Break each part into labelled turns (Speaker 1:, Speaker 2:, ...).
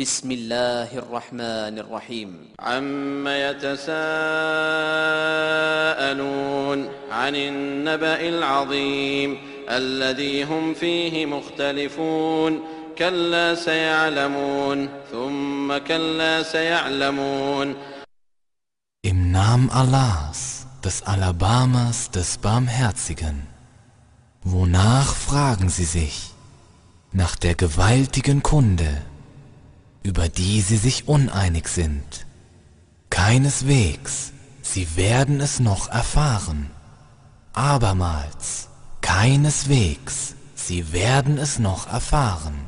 Speaker 1: بسم الله الرحمن الرحيم
Speaker 2: عم يتساءلون عن النبأ العظيم الذي هم فيه مختلفون كلا سيعلمون ثم كلا سيعلمون
Speaker 3: Im Namen Allahs, des Alabamas, des Barmherzigen. Wonach fragen sie sich? Nach der gewaltigen Kunde, über die sie sich uneinig sind. Keineswegs, sie werden es noch erfahren. Abermals, keineswegs, sie werden es noch erfahren.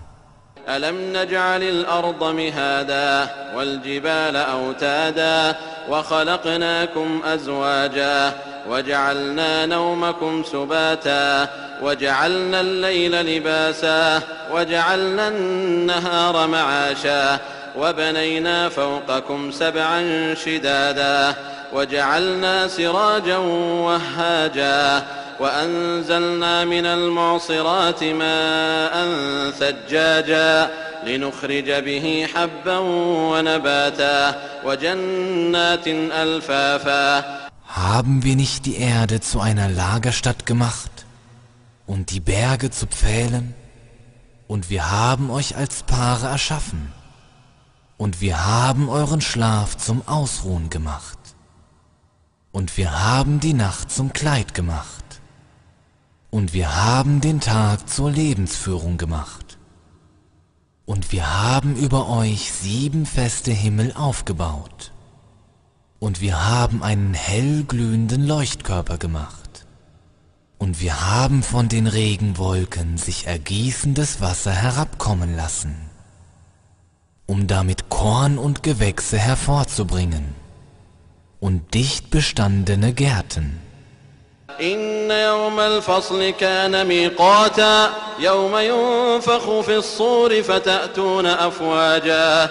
Speaker 2: ألم نجعل الأرض مهادا والجبال أوتادا وخلقناكم أزواجا وجعلنا نومكم سباتا وجعلنا الليل لباسا وجعلنا النهار معاشا وبنينا فوقكم سبعا شدادا وجعلنا سراجا وهاجا وأنزلنا من المعصرات ماء ثجاجا لنخرج به حبا ونباتا وجنات ألفافا.
Speaker 3: Haben wir nicht die Erde zu einer Lagerstatt gemacht? Und die Berge zu Pfählen? Und wir haben euch als Paare erschaffen. Und wir haben euren Schlaf zum Ausruhen gemacht. Und wir haben die Nacht zum Kleid gemacht. Und wir haben den Tag zur Lebensführung gemacht. Und wir haben über euch sieben feste Himmel aufgebaut. Und wir haben einen hell glühenden Leuchtkörper gemacht Und wir haben von den Regenwolken sich ergießendes Wasser herabkommen lassen, um damit Korn und Gewächse hervorzubringen und dicht bestandene Gärten.
Speaker 2: إن يوم الفصل كان ميقاتا يوم ينفخ في الصور فتأتون أفواجا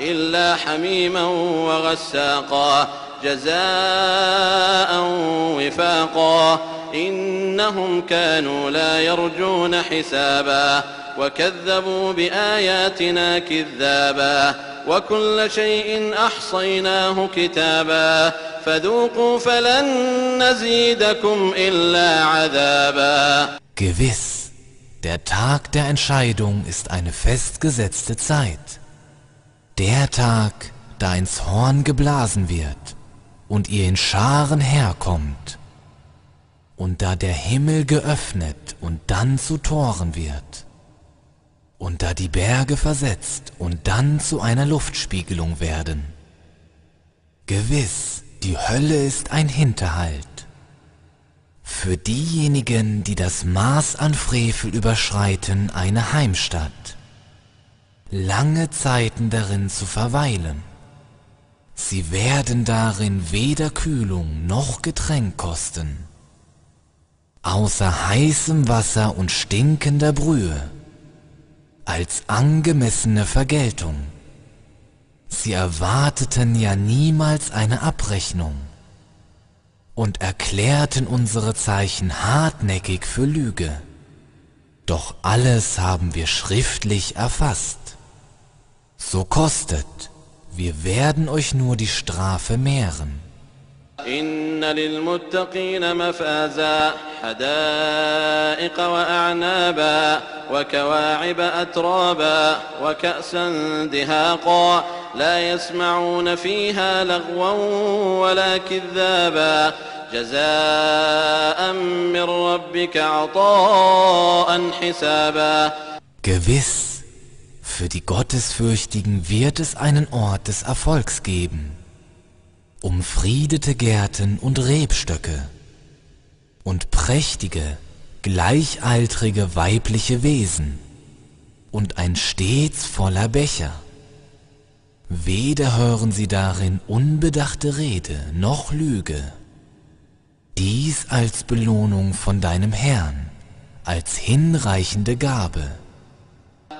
Speaker 2: إلا حميما وغساقا جزاء وفاقا. إنهم كانوا لا يرجون حسابا وكذبوا بآياتنا كذابا. وكل شيء أحصيناه كتابا. فذوقوا فلن نزيدكم إلا عذابا.
Speaker 3: Gewiss, der Tag der Entscheidung ist eine festgesetzte Zeit. Der Tag, da ins Horn geblasen wird und ihr in Scharen herkommt. Und da der Himmel geöffnet und dann zu Toren wird. Und da die Berge versetzt und dann zu einer Luftspiegelung werden. Gewiss, die Hölle ist ein Hinterhalt. Für diejenigen, die das Maß an Frevel überschreiten, eine Heimstatt. Lange Zeiten darin zu verweilen. Sie werden darin weder Kühlung noch Getränk kosten, außer heißem Wasser und stinkender Brühe, als angemessene Vergeltung. Sie erwarteten ja niemals eine Abrechnung und erklärten unsere Zeichen hartnäckig für Lüge. Doch alles haben wir schriftlich erfasst. So kostet, wir werden euch nur die Strafe mehren.
Speaker 2: إن للمتقين مفازا حدائق وأعنابا وكواعب أترابا وكأسا دهاقا لا يسمعون فيها لغوا ولا كذابا جزاء من ربك عطاء حسابا
Speaker 3: Gewiss, für die Gottesfürchtigen wird es einen Ort des Erfolgs geben. Umfriedete Gärten und Rebstöcke und prächtige, gleichaltrige weibliche Wesen und ein stets voller Becher. Weder hören sie darin unbedachte Rede noch Lüge. Dies als Belohnung von deinem Herrn, als hinreichende Gabe.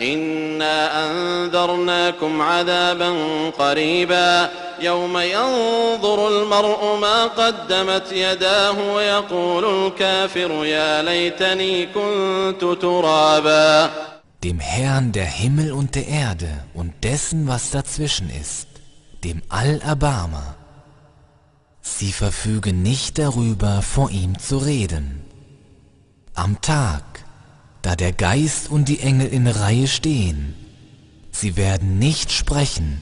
Speaker 2: إنا أنذرناكم عذابا قريبا يوم ينظر المرء ما قدمت يداه ويقول الكافر يا ليتني كنت ترابا
Speaker 3: Dem Herrn der Himmel und der Erde und dessen, was dazwischen ist, dem Allerbarmer. Sie verfügen nicht darüber, vor ihm zu reden. Am Tag, da der Geist und die Engel in Reihe stehen. Sie werden nicht sprechen,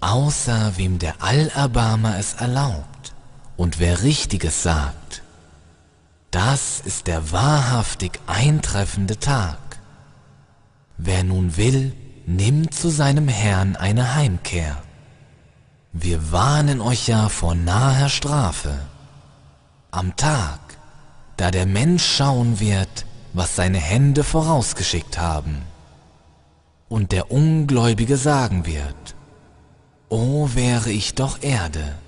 Speaker 3: außer wem der Allerbarmer es erlaubt und wer Richtiges sagt. Das ist der wahrhaftig eintreffende Tag. Wer nun will, nimmt zu seinem Herrn eine Heimkehr. Wir warnen euch ja vor naher Strafe. Am Tag, da der Mensch schauen wird, was seine Hände vorausgeschickt haben. Und der Ungläubige sagen wird, O wäre ich doch Erde,